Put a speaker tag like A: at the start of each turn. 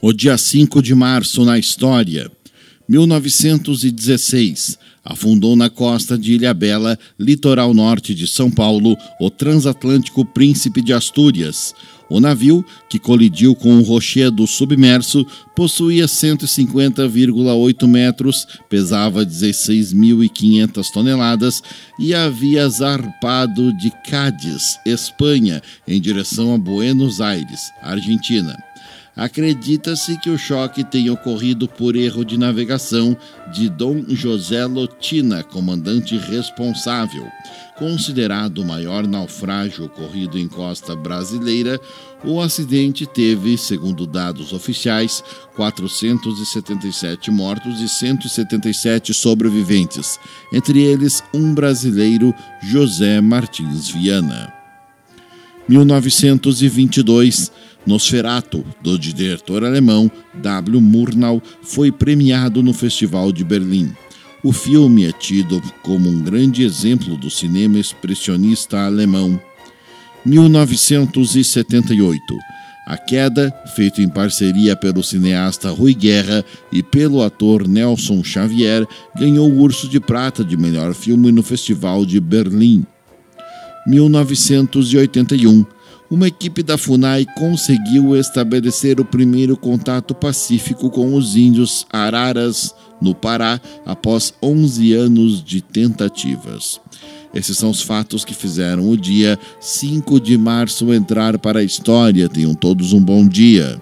A: O dia 5 de março na história. 1916. Afundou na costa de Ilhabela, litoral norte de São Paulo, o transatlântico Príncipe de Astúrias. O navio, que colidiu com o rochedo submerso, possuía 150,8 metros, pesava 16.500 toneladas e havia zarpado de Cádiz, Espanha, em direção a Buenos Aires, Argentina. Acredita-se que o choque tenha ocorrido por erro de navegação de Dom José Lotina, comandante responsável. Considerado o maior naufrágio ocorrido em costa brasileira, o acidente teve, segundo dados oficiais, 477 mortos e 177 sobreviventes, entre eles um brasileiro, José Martins Viana. 1922 Nosferato, do diretor alemão W. Murnau, foi premiado no Festival de Berlim. O filme é tido como um grande exemplo do cinema expressionista alemão. 1978. A Queda, feito em parceria pelo cineasta Rui Guerra e pelo ator Nelson Xavier, ganhou o Urso de Prata de melhor filme no Festival de Berlim. 1981 uma equipe da FUNAI conseguiu estabelecer o primeiro contato pacífico com os índios Araras, no Pará, após 11 anos de tentativas. Esses são os fatos que fizeram o dia 5 de março entrar para a história. Tenham todos um bom dia.